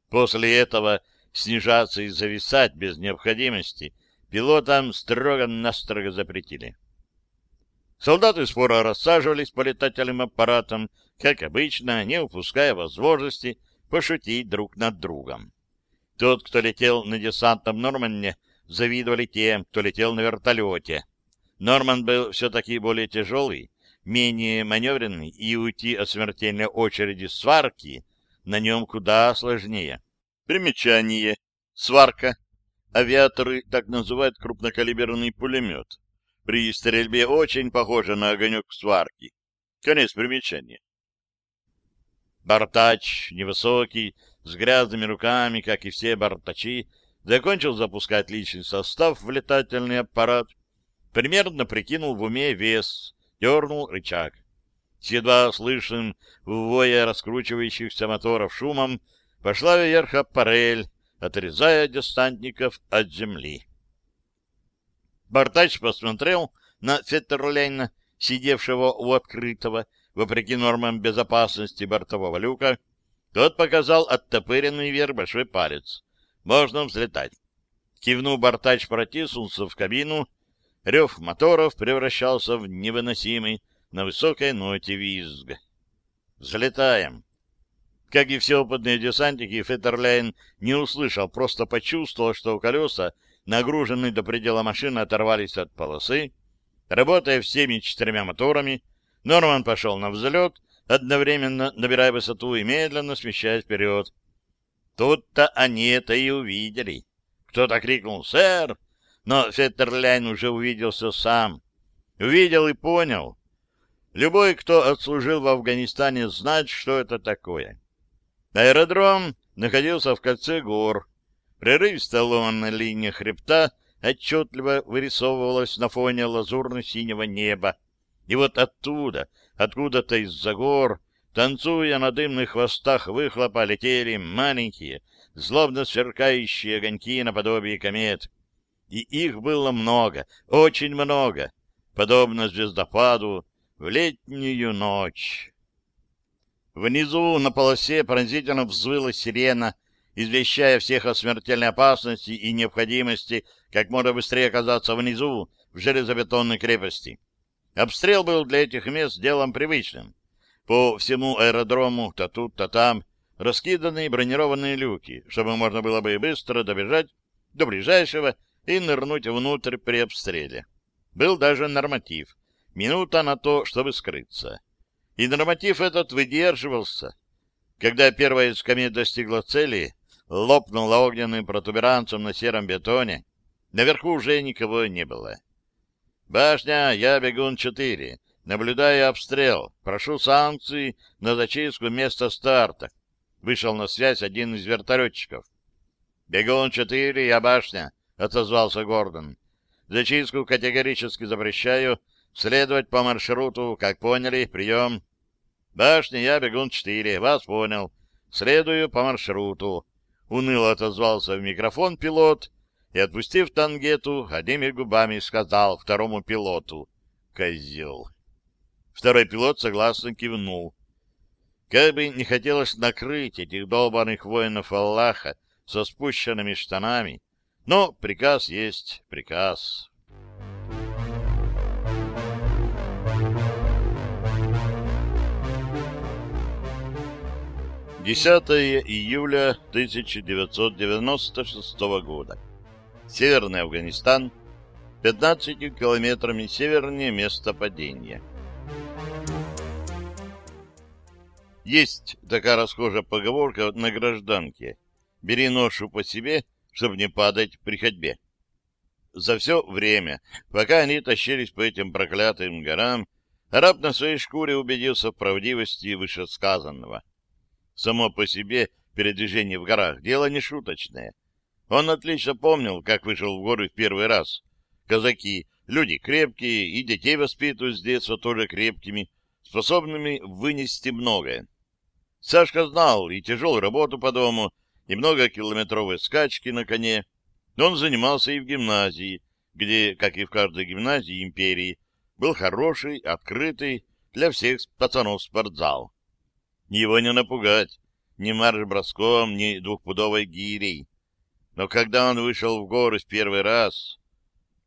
S1: После этого снижаться и зависать без необходимости пилотам строго-настрого запретили. Солдаты споро рассаживались по летательным аппаратам, как обычно, не упуская возможности пошутить друг над другом. Тот, кто летел на десантном Норманне, завидовали тем, кто летел на вертолете. Норман был все-таки более тяжелый, менее маневренный, и уйти от смертельной очереди сварки на нем куда сложнее. Примечание. Сварка. Авиаторы так называют крупнокалиберный пулемет. При стрельбе очень похоже на огонек сварки. Конец примечания. Бортач, невысокий, с грязными руками, как и все бортачи, закончил запускать личный состав в летательный аппарат, примерно прикинул в уме вес, дернул рычаг. С едва слышным воя раскручивающихся моторов шумом пошла вверх аппарель, отрезая десантников от земли. Бортач посмотрел на Феттерлейна, сидевшего у открытого, вопреки нормам безопасности бортового люка. Тот показал оттопыренный вверх большой палец. Можно взлетать. Кивнув, Бортач протиснулся в кабину. Рев моторов превращался в невыносимый на высокой ноте визг. Взлетаем. Как и все опытные десантники, Феттерлейн не услышал, просто почувствовал, что колеса, нагруженные до предела машины, оторвались от полосы. Работая всеми четырьмя моторами, Норман пошел на взлет, одновременно набирая высоту и медленно смещаясь вперед. Тут-то они это и увидели. Кто-то крикнул «Сэр!», но Феттерляйн уже увидел все сам. Увидел и понял. Любой, кто отслужил в Афганистане, знает, что это такое. Аэродром находился в кольце гор. Прерывистая ломаная линия хребта отчетливо вырисовывалась на фоне лазурно-синего неба. И вот оттуда, откуда-то из-за гор, Танцуя на дымных хвостах выхлопа, летели маленькие, злобно сверкающие огоньки наподобие комет. И их было много, очень много, подобно звездопаду в летнюю ночь. Внизу на полосе пронзительно взвыла сирена, извещая всех о смертельной опасности и необходимости как можно быстрее оказаться внизу, в железобетонной крепости. Обстрел был для этих мест делом привычным. По всему аэродрому, то тут, то там, раскиданы бронированные люки, чтобы можно было бы быстро добежать до ближайшего и нырнуть внутрь при обстреле. Был даже норматив. Минута на то, чтобы скрыться. И норматив этот выдерживался. Когда первая из комет достигла цели, лопнула огненным протуберанцем на сером бетоне, наверху уже никого не было. «Башня, я бегун-4. Наблюдая обстрел, прошу санкции на зачистку места старта. Вышел на связь один из вертолетчиков. «Бегун 4, я башня», — отозвался Гордон. «Зачистку категорически запрещаю. Следовать по маршруту, как поняли, прием». «Башня, я бегун 4, вас понял. Следую по маршруту». Уныло отозвался в микрофон пилот и, отпустив тангету, одними губами сказал второму пилоту «Козел». Второй пилот согласно кивнул. Как бы не хотелось накрыть этих долбанных воинов Аллаха со спущенными штанами, но приказ есть приказ. Десятое июля 1996 года. Северный Афганистан, 15 километрами севернее места падения. Есть такая расхожая поговорка на гражданке. Бери ношу по себе, чтобы не падать при ходьбе. За все время, пока они тащились по этим проклятым горам, араб на своей шкуре убедился в правдивости вышесказанного. Само по себе передвижение в горах — дело не шуточное. Он отлично помнил, как вышел в горы в первый раз. Казаки — люди крепкие, и детей воспитывают с детства тоже крепкими, способными вынести многое. Сашка знал и тяжелую работу по дому, и многокилометровые скачки на коне. Он занимался и в гимназии, где, как и в каждой гимназии империи, был хороший, открытый для всех пацанов спортзал. Его не напугать ни марш-броском, ни двухпудовой гирей. Но когда он вышел в горы в первый раз,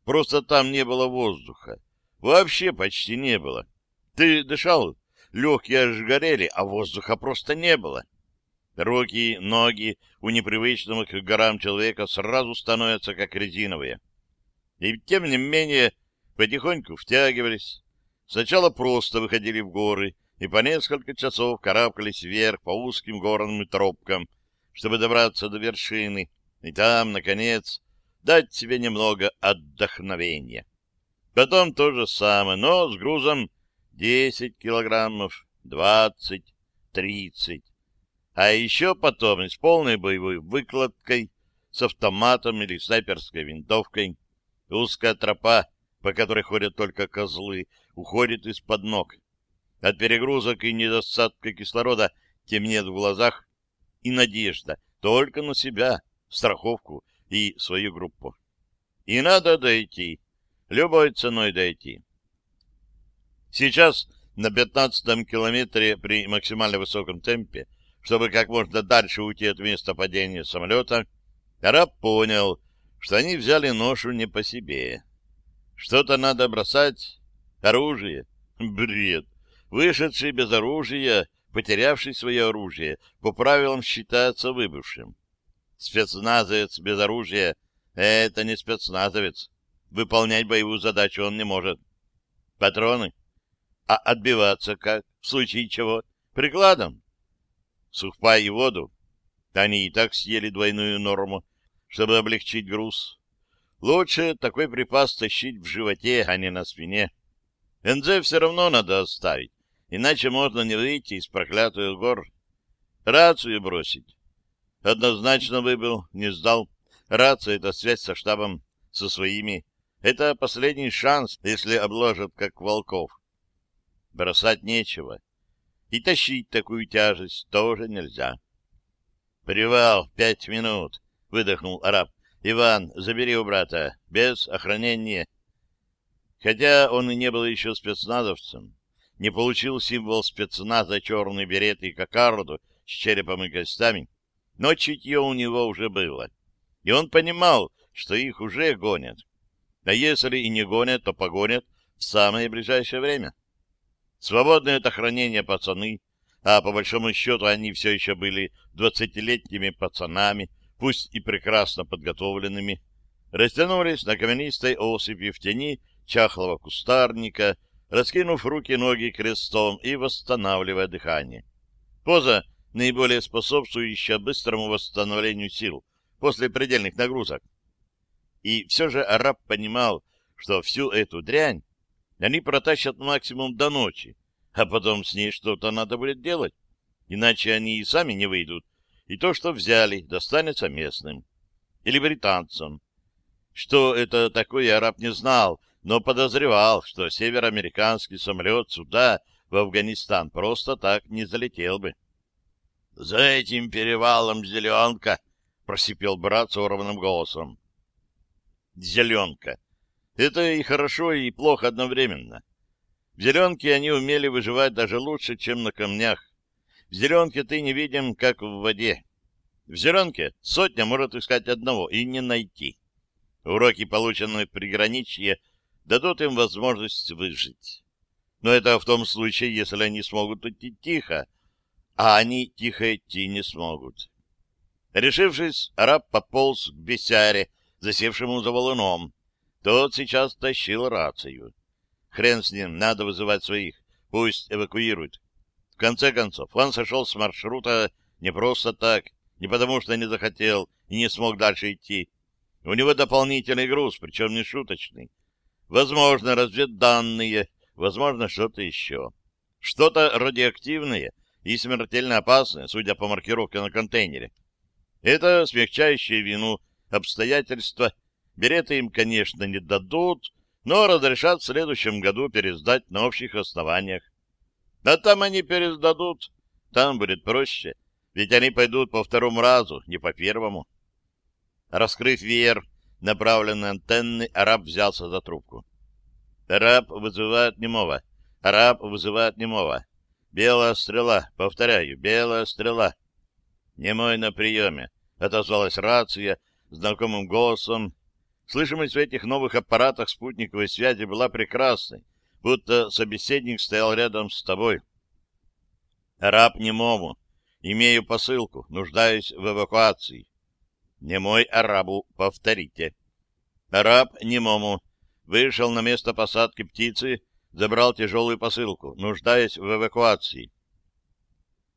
S1: просто там не было воздуха. Вообще почти не было. Ты дышал, легкие аж горели, а воздуха просто не было. Руки, ноги у непривычного к горам человека сразу становятся как резиновые. И тем не менее потихоньку втягивались. Сначала просто выходили в горы и по несколько часов карабкались вверх по узким горным тропкам, чтобы добраться до вершины, и там, наконец, дать себе немного отдохновения. Потом то же самое, но с грузом 10 килограммов, 20, 30. А еще потом с полной боевой выкладкой, с автоматом или снайперской винтовкой. Узкая тропа, по которой ходят только козлы, уходит из-под ног. От перегрузок и недостатка кислорода темнеет в глазах и надежда только на себя, страховку и свою группу. И надо дойти, любой ценой дойти. Сейчас на пятнадцатом километре при максимально высоком темпе чтобы как можно дальше уйти от места падения самолета, араб понял, что они взяли ношу не по себе. Что-то надо бросать. Оружие. Бред. Вышедший без оружия, потерявший свое оружие, по правилам считается выбывшим. Спецназовец без оружия — это не спецназовец. Выполнять боевую задачу он не может. Патроны? А отбиваться как? В случае чего? Прикладом? сухпай и воду. Они и так съели двойную норму, чтобы облегчить груз. Лучше такой припас тащить в животе, а не на спине. НЗ все равно надо оставить, иначе можно не выйти из проклятых гор. Рацию бросить. Однозначно выбыл, не сдал. Рация — это связь со штабом, со своими. Это последний шанс, если обложат, как волков. Бросать нечего и тащить такую тяжесть тоже нельзя. «Привал, пять минут», — выдохнул араб. «Иван, забери у брата, без охранения». Хотя он и не был еще спецназовцем, не получил символ спецназа черный берет и кокарду с черепом и костями, но чутье у него уже было. И он понимал, что их уже гонят. А если и не гонят, то погонят в самое ближайшее время. Свободные от охранения пацаны, а по большому счету они все еще были двадцатилетними пацанами, пусть и прекрасно подготовленными, растянулись на каменистой осыпи в тени чахлого кустарника, раскинув руки и ноги крестом и восстанавливая дыхание. Поза, наиболее способствующая быстрому восстановлению сил после предельных нагрузок. И все же араб понимал, что всю эту дрянь они протащат максимум до ночи, а потом с ней что-то надо будет делать, иначе они и сами не выйдут, и то, что взяли, достанется местным. Или британцам. Что это такое, араб не знал, но подозревал, что североамериканский самолет сюда, в Афганистан, просто так не залетел бы. — За этим перевалом зеленка! — просипел брат сорванным голосом. Зеленка. Это и хорошо, и плохо одновременно. В зеленке они умели выживать даже лучше, чем на камнях. В зеленке ты не видим, как в воде. В зеленке сотня может искать одного и не найти. Уроки, полученные в приграничье, дадут им возможность выжить. Но это в том случае, если они смогут идти тихо. а они тихо идти не смогут. Решившись, араб пополз к бесяре, засевшему за валуном. Тот сейчас тащил рацию. Хрен с ним, надо вызывать своих, пусть эвакуируют. В конце концов, он сошел с маршрута не просто так, не потому что не захотел и не смог дальше идти. У него дополнительный груз, причем не шуточный. Возможно, разведданные, возможно, что-то еще. Что-то радиоактивное и смертельно опасное, судя по маркировке на контейнере. Это смягчающее вину обстоятельства. Береты им, конечно, не дадут, но разрешат в следующем году пересдать на общих основаниях. А там они пересдадут, там будет проще, ведь они пойдут по второму разу, не по первому. Раскрыв веер направленной антенны, араб взялся за трубку. Араб вызывает немого. Араб вызывает немого. Белая стрела, повторяю, белая стрела. Немой на приеме, отозвалась рация знакомым голосом. Слышимость в этих новых аппаратах спутниковой связи была прекрасной, будто собеседник стоял рядом с тобой. Араб немому. Имею посылку, нуждаюсь в эвакуации. Немой арабу, повторите. Араб немому. Вышел на место посадки птицы, забрал тяжелую посылку, нуждаясь в эвакуации.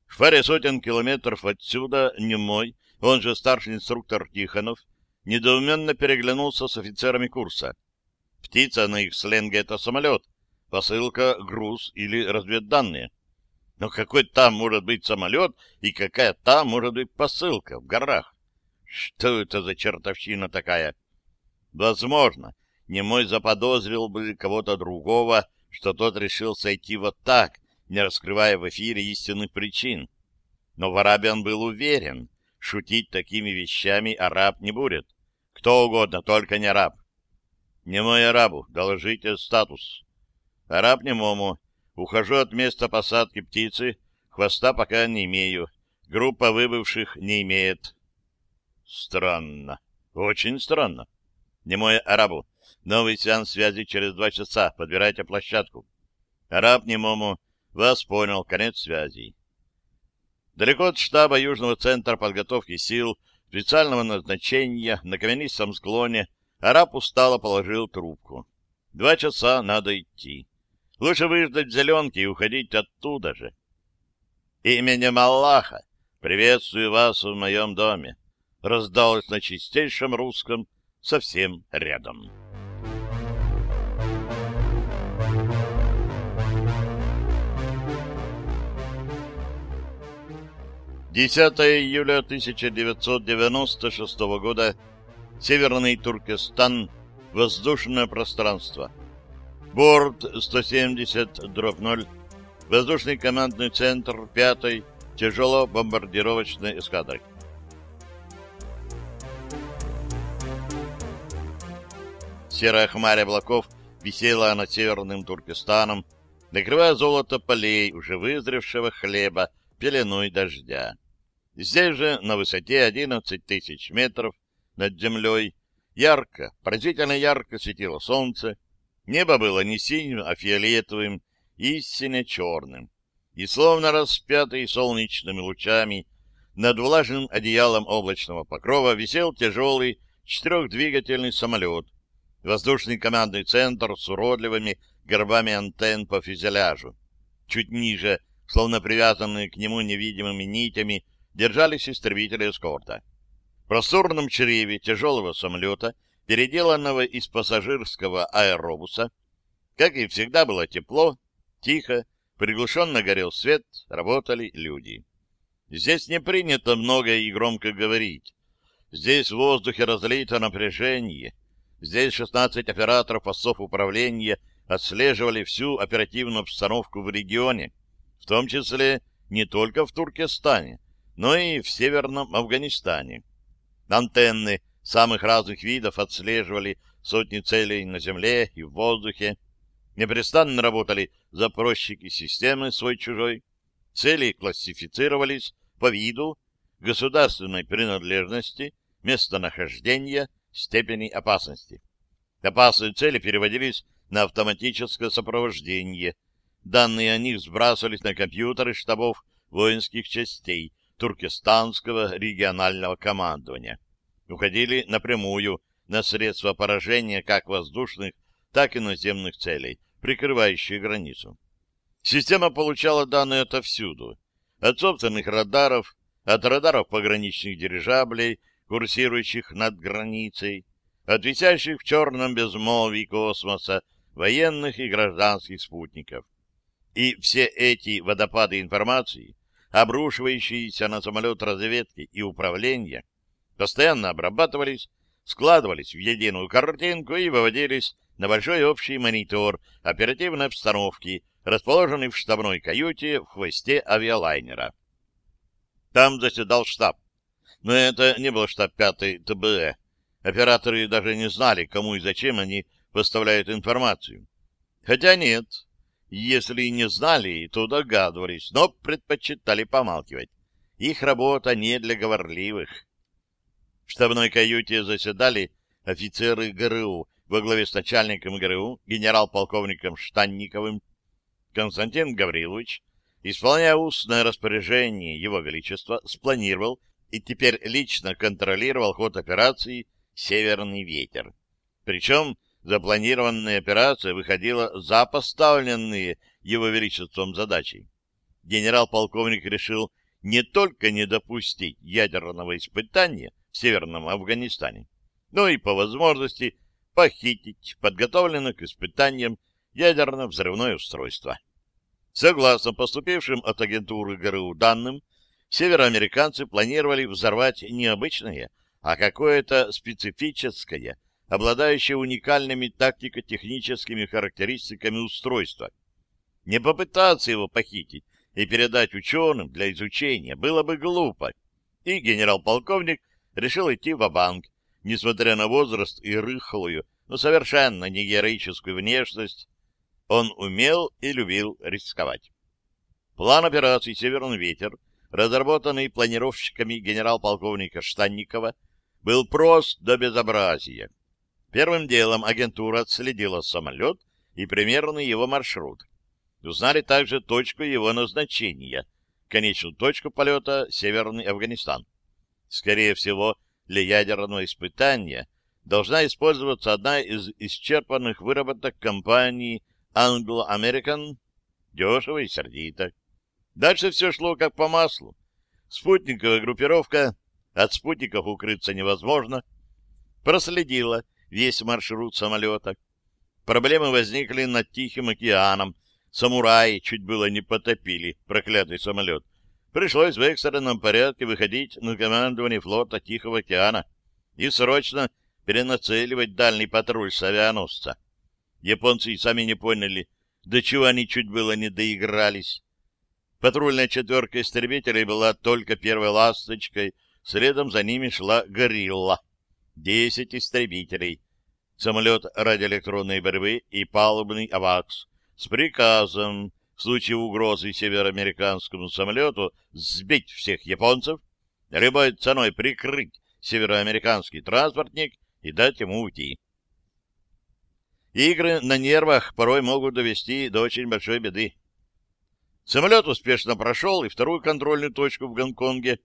S1: В паре сотен километров отсюда немой, он же старший инструктор Тихонов, недоуменно переглянулся с офицерами курса. Птица на их сленге — это самолет, посылка, груз или разведданные. Но какой там может быть самолет и какая там может быть посылка в горах? Что это за чертовщина такая? Возможно, немой заподозрил бы кого-то другого, что тот решил сойти вот так, не раскрывая в эфире истинных причин. Но в арабе он был уверен, шутить такими вещами араб не будет. Кто угодно, только не араб. Немой арабу, доложите статус. Араб немому. Ухожу от места посадки птицы, хвоста пока не имею. Группа выбывших не имеет. Странно. Очень странно. Немое арабу. Новый сеанс связи через два часа. Подбирайте площадку. Араб немому. Вас понял. Конец связи. Далеко от штаба Южного центра подготовки сил специального назначения на каменистом склоне араб устало положил трубку. Два часа надо идти. Лучше выждать зеленки и уходить оттуда же. Именем Аллаха приветствую вас в моем доме раздалось на чистейшем русском совсем рядом. Десятое июля 1996 года. Северный Туркестан. Воздушное пространство. Борт 170 дробь 0. Воздушный командный центр 5 тяжело-бомбардировочной эскадры. Серая хмарь облаков висела над северным Туркестаном, накрывая золото полей уже вызревшего хлеба пеленой дождя. Здесь же, на высоте 11 тысяч метров над землей, ярко, поразительно ярко светило солнце, небо было не синим, а фиолетовым и сине-черным, и словно распятый солнечными лучами над влажным одеялом облачного покрова висел тяжелый четырехдвигательный самолет, Воздушный командный центр с уродливыми горбами антенн по фюзеляжу. Чуть ниже, словно привязанные к нему невидимыми нитями, держались истребители эскорта. В просторном чреве тяжелого самолета, переделанного из пассажирского аэробуса, как и всегда было тепло, тихо, приглушенно горел свет, работали люди. Здесь не принято много и громко говорить. Здесь в воздухе разлито напряжение, Здесь 16 операторов постов управления отслеживали всю оперативную обстановку в регионе, в том числе не только в Туркестане, но и в Северном Афганистане. Антенны самых разных видов отслеживали сотни целей на земле и в воздухе. Непрестанно работали запросчики системы свой-чужой. Цели классифицировались по виду, государственной принадлежности, местонахождения, степени опасности. Опасные цели переводились на автоматическое сопровождение. Данные о них сбрасывались на компьютеры штабов воинских частей Туркестанского регионального командования. Уходили напрямую на средства поражения как воздушных, так и наземных целей, прикрывающие границу. Система получала данные отовсюду. От собственных радаров, от радаров пограничных дирижаблей, курсирующих над границей, от висящих в черном безмолвии космоса военных и гражданских спутников. И все эти водопады информации, обрушивающиеся на самолет разведки и управления, постоянно обрабатывались, складывались в единую картинку и выводились на большой общий монитор оперативной обстановки, расположенный в штабной каюте в хвосте авиалайнера. Там заседал штаб. Но это не был штаб 5-й ТБЭ. Операторы даже не знали, кому и зачем они поставляют информацию. Хотя нет, если не знали, то догадывались, но предпочитали помалкивать. Их работа не для говорливых. В штабной каюте заседали офицеры ГРУ во главе с начальником ГРУ, генерал-полковником Штанниковым. Константин Гаврилович, исполняя устное распоряжение Его Величества, спланировал и теперь лично контролировал ход операции «Северный ветер». Причем запланированная операция выходила за поставленные Его Величеством задачи. Генерал-полковник решил не только не допустить ядерного испытания в Северном Афганистане, но и по возможности похитить подготовленное к испытаниям ядерно-взрывное устройство. Согласно поступившим от агентуры ГРУ данным, североамериканцы планировали взорвать не обычное, а какое-то специфическое, обладающее уникальными тактико-техническими характеристиками устройства. Не попытаться его похитить и передать ученым для изучения было бы глупо, и генерал-полковник решил идти в банк несмотря на возраст и рыхлую, но совершенно не героическую внешность, он умел и любил рисковать. План операции «Северный ветер», разработанный планировщиками генерал-полковника Штанникова, был прост до безобразия. Первым делом агентура отследила самолет и примерный его маршрут. Узнали также точку его назначения, конечную точку полета Северный Афганистан. Скорее всего, для ядерного испытания должна использоваться одна из исчерпанных выработок компании Anglo-American, дешево и сердито. Дальше все шло как по маслу. Спутниковая группировка, от спутников укрыться невозможно, проследила весь маршрут самолета. Проблемы возникли над Тихим океаном. Самураи чуть было не потопили проклятый самолет. Пришлось в экстренном порядке выходить на командование флота Тихого океана и срочно перенацеливать дальний патруль с авианосца. Японцы и сами не поняли, до чего они чуть было не доигрались. Патрульная четверка истребителей была только первой ласточкой, следом за ними шла «Горилла». Десять истребителей, самолет радиоэлектронной борьбы и палубный «Авакс» с приказом в случае угрозы североамериканскому самолету сбить всех японцев, любой ценой прикрыть североамериканский транспортник и дать ему уйти. Игры на нервах порой могут довести до очень большой беды. Самолет успешно прошел и вторую контрольную точку в Гонконге.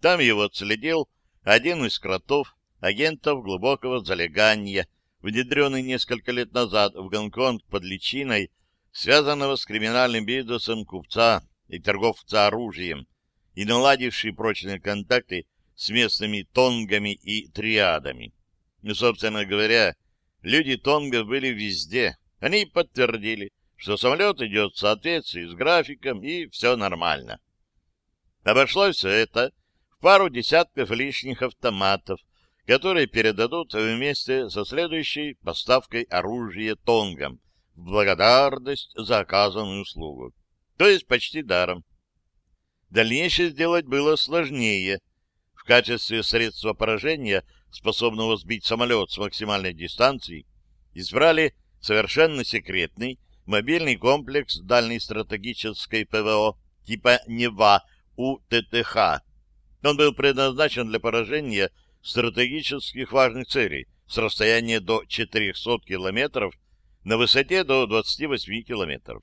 S1: Там его отследил один из кротов, агентов глубокого залегания, внедренный несколько лет назад в Гонконг под личиной связанного с криминальным бизнесом купца и торговца оружием, и наладивший прочные контакты с местными тонгами и триадами. Ну, собственно говоря, люди тонгов были везде. Они подтвердили, что самолет идет в соответствии с графиком, и все нормально. Обошлось все это в пару десятков лишних автоматов, которые передадут вместе со следующей поставкой оружия тонгам, в благодарность за оказанную услугу. То есть почти даром. Дальнейшее сделать было сложнее. В качестве средства поражения, способного сбить самолет с максимальной дистанции, избрали совершенно секретный мобильный комплекс дальней стратегической ПВО типа НЕВА УТТХ. Он был предназначен для поражения стратегических важных целей с расстояния до 400 километров на высоте до 28 километров.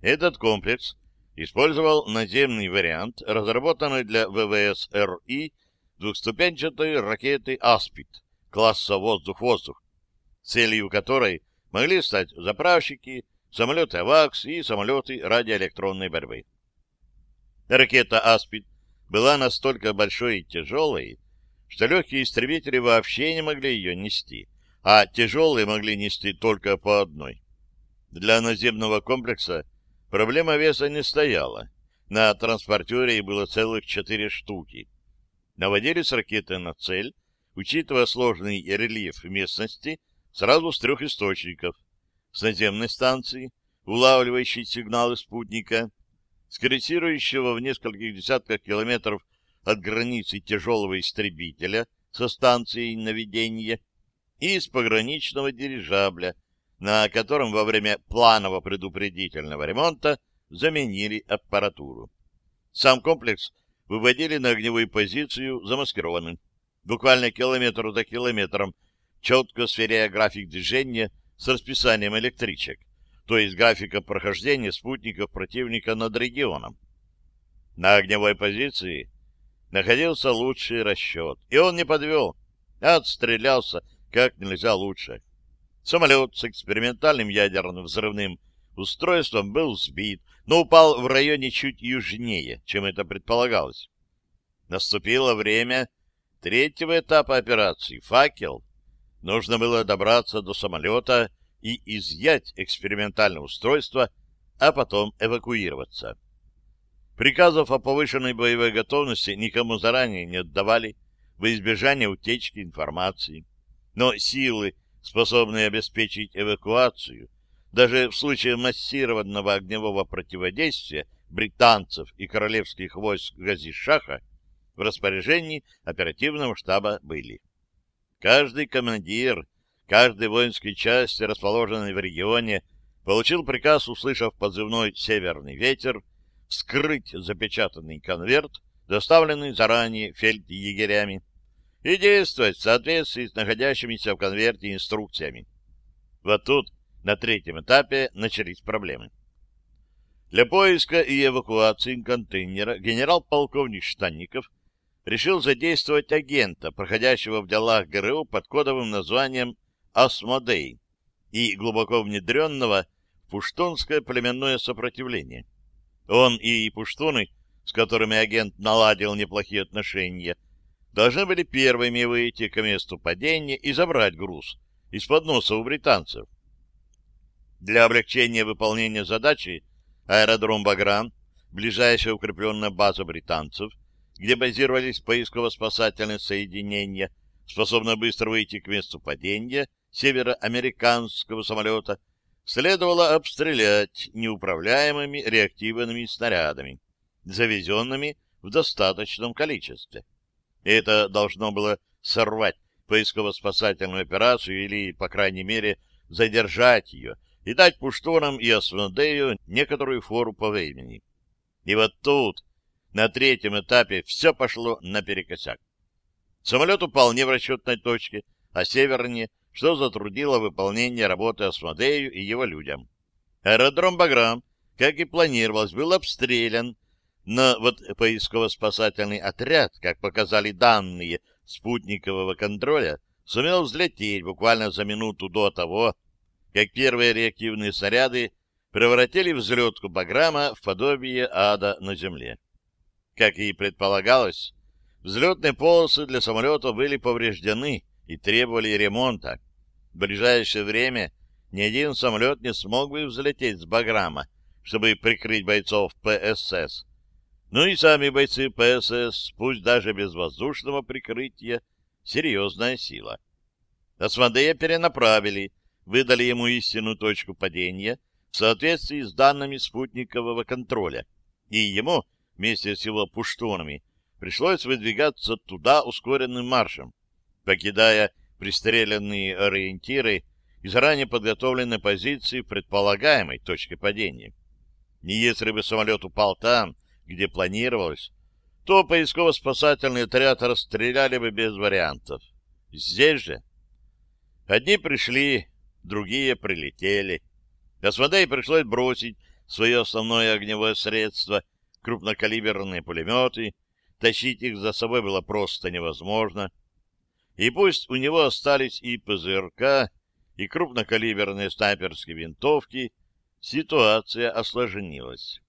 S1: Этот комплекс использовал наземный вариант, разработанный для ВВС РИ двухступенчатой ракеты «Аспид» класса «Воздух-воздух», целью которой могли стать заправщики, самолеты «Авакс» и самолеты радиоэлектронной борьбы. Ракета «Аспид» была настолько большой и тяжелой, что легкие истребители вообще не могли ее нести, а тяжелые могли нести только по одной. Для наземного комплекса проблема веса не стояла. На транспортере было целых четыре штуки. Наводились ракеты на цель, учитывая сложный рельеф местности, сразу с трех источников. С наземной станции, улавливающей сигналы спутника, с корректирующего в нескольких десятках километров от границы тяжелого истребителя со станцией наведения и с пограничного дирижабля, на котором во время планового предупредительного ремонта заменили аппаратуру. Сам комплекс выводили на огневую позицию замаскированным, буквально километр за километром, четко сверяя график движения с расписанием электричек, то есть графика прохождения спутников противника над регионом. На огневой позиции находился лучший расчет, и он не подвел, а отстрелялся как нельзя лучше. Самолет с экспериментальным ядерным взрывным устройством был сбит, но упал в районе чуть южнее, чем это предполагалось. Наступило время третьего этапа операции «Факел». Нужно было добраться до самолета и изъять экспериментальное устройство, а потом эвакуироваться. Приказов о повышенной боевой готовности никому заранее не отдавали во избежание утечки информации. Но силы, способные обеспечить эвакуацию, даже в случае массированного огневого противодействия британцев и королевских войск Газишаха в распоряжении оперативного штаба были. Каждый командир каждой воинской части, расположенной в регионе, получил приказ, услышав позывной «Северный ветер», вскрыть запечатанный конверт, доставленный заранее фельдъегерями, и действовать в соответствии с находящимися в конверте инструкциями. Вот тут на третьем этапе начались проблемы. Для поиска и эвакуации контейнера генерал-полковник Штанников решил задействовать агента, проходящего в делах ГРУ под кодовым названием «Асмодей» и глубоко внедренного в пуштунское племенное сопротивление. Он и пуштуны, с которыми агент наладил неплохие отношения, должны были первыми выйти к месту падения и забрать груз из-под носа у британцев. Для облегчения выполнения задачи аэродром Багран, ближайшая укрепленная база британцев, где базировались поисково-спасательные соединения, способные быстро выйти к месту падения североамериканского самолета, следовало обстрелять неуправляемыми реактивными снарядами, завезенными в достаточном количестве. Это должно было сорвать поисково-спасательную операцию или, по крайней мере, задержать ее и дать Пуштонам и Асмодею некоторую фору по времени. И вот тут, на третьем этапе, все пошло наперекосяк. Самолет упал не в расчетной точке, а севернее, что затруднило выполнение работы Асмодею и его людям. Аэродром Баграм, как и планировалось, был обстрелян, но вот поисково-спасательный отряд, как показали данные спутникового контроля, сумел взлететь буквально за минуту до того, как первые реактивные снаряды превратили взлетку Баграма в подобие ада на земле. Как и предполагалось, взлетные полосы для самолета были повреждены и требовали ремонта. В ближайшее время ни один самолет не смог бы взлететь с Баграма, чтобы прикрыть бойцов ПСС. Ну и сами бойцы ПСС, пусть даже без воздушного прикрытия, серьезная сила. Асмодея перенаправили выдали ему истинную точку падения в соответствии с данными спутникового контроля, и ему, вместе с его пуштунами, пришлось выдвигаться туда ускоренным маршем, покидая пристреленные ориентиры и заранее подготовленные позиции предполагаемой точки падения. Не если бы самолет упал там, где планировалось, то поисково-спасательный отряд расстреляли бы без вариантов. Здесь же одни пришли другие прилетели. Космодей пришлось бросить свое основное огневое средство, крупнокалиберные пулеметы, тащить их за собой было просто невозможно. И пусть у него остались и ПЗРК, и крупнокалиберные снайперские винтовки, ситуация осложнилась.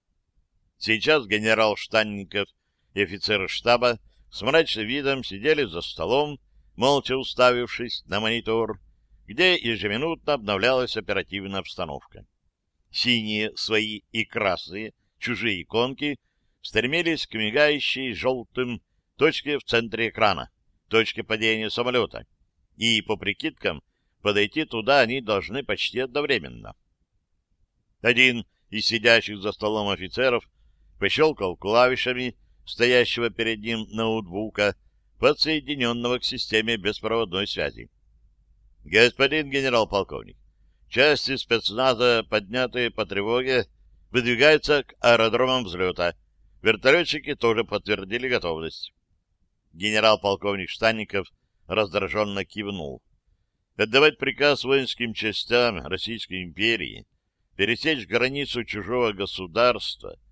S1: Сейчас генерал Штанников и офицеры штаба с мрачным видом сидели за столом, молча уставившись на монитор, где ежеминутно обновлялась оперативная обстановка. Синие свои и красные, чужие иконки стремились к мигающей желтым точке в центре экрана, точке падения самолета, и, по прикидкам, подойти туда они должны почти одновременно. Один из сидящих за столом офицеров пощелкал клавишами стоящего перед ним ноутбука, подсоединенного к системе беспроводной связи. Господин генерал-полковник, части спецназа, поднятые по тревоге, выдвигаются к аэродромам взлета. Вертолетчики тоже подтвердили готовность. Генерал-полковник Штанников раздраженно кивнул. Отдавать приказ воинским частям Российской империи пересечь границу чужого государства —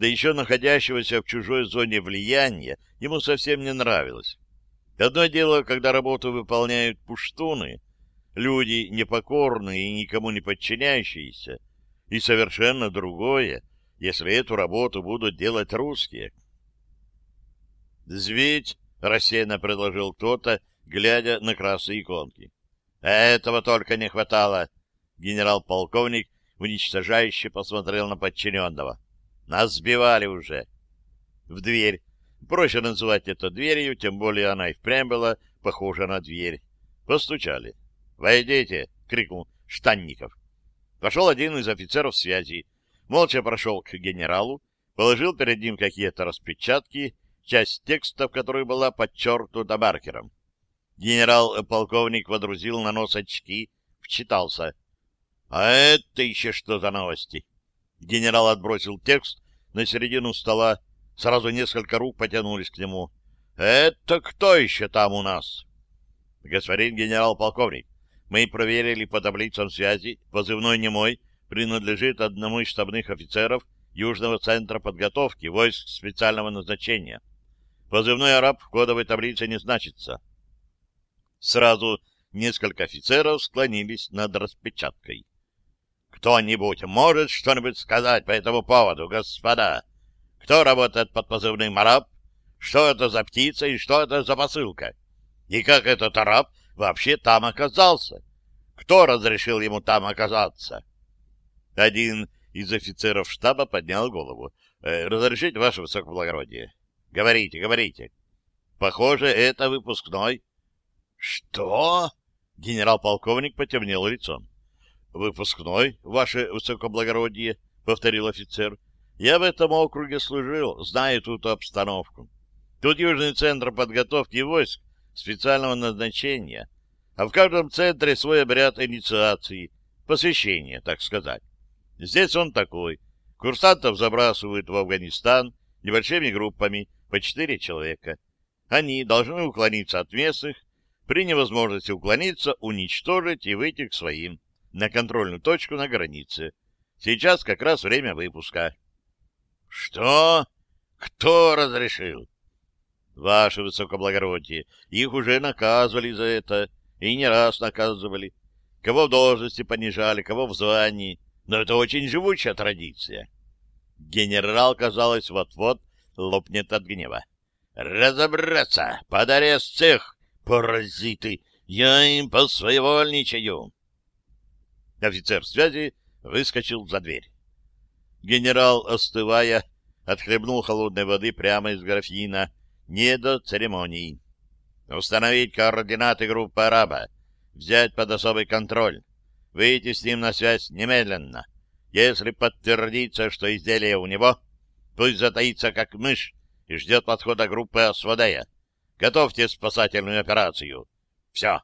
S1: да еще находящегося в чужой зоне влияния, ему совсем не нравилось. Одно дело, когда работу выполняют пуштуны, люди непокорные и никому не подчиняющиеся, и совершенно другое, если эту работу будут делать русские. «Зветь!» — рассеянно предложил кто-то, глядя на красные иконки. «Этого только не хватало!» Генерал-полковник уничтожающе посмотрел на подчиненного. Нас сбивали уже. В дверь. Проще называть это дверью, тем более она и впрямь была похожа на дверь. Постучали. «Войдите!» — крикнул Штанников. Вошел один из офицеров связи. Молча прошел к генералу, положил перед ним какие-то распечатки, часть текстов которой была подчеркнута маркером. Генерал-полковник водрузил на нос очки, вчитался. — А это еще что за новости? Генерал отбросил текст на середину стола. Сразу несколько рук потянулись к нему. «Это кто еще там у нас?» «Господин генерал-полковник, мы проверили по таблицам связи. Позывной «Немой» принадлежит одному из штабных офицеров Южного центра подготовки войск специального назначения. Позывной «Араб» в кодовой таблице не значится». Сразу несколько офицеров склонились над распечаткой. Кто-нибудь может что-нибудь сказать по этому поводу, господа? Кто работает под позывным «Араб»? Что это за птица и что это за посылка? И как этот араб вообще там оказался? Кто разрешил ему там оказаться? Один из офицеров штаба поднял голову. «Э, «Разрешите, ваше высокоблагородие?» «Говорите, говорите». «Похоже, это выпускной». «Что?» Генерал-полковник потемнел лицом. — Выпускной, ваше высокоблагородие, — повторил офицер. — Я в этом округе служил, знаю тут обстановку. Тут Южный центр подготовки войск специального назначения, а в каждом центре свой обряд инициации, посвящения, так сказать. Здесь он такой. Курсантов забрасывают в Афганистан небольшими группами по четыре человека. Они должны уклониться от местных, при невозможности уклониться, уничтожить и выйти к своим на контрольную точку на границе. Сейчас как раз время выпуска. — Что? Кто разрешил? — Ваше высокоблагородие, их уже наказывали за это, и не раз наказывали. Кого в должности понижали, кого в звании. Но это очень живучая традиция. Генерал, казалось, вот-вот лопнет от гнева. «Разобраться! Под арест всех! Паразиты! Я им посвоевольничаю!» Офицер связи выскочил за дверь. Генерал, остывая, отхлебнул холодной воды прямо из графина, не до церемоний. Установить координаты группы араба, взять под особый контроль, выйти с ним на связь немедленно. Если подтвердится, что изделие у него, пусть затаится как мышь и ждет подхода группы Асвадея. Готовьте спасательную операцию. Все.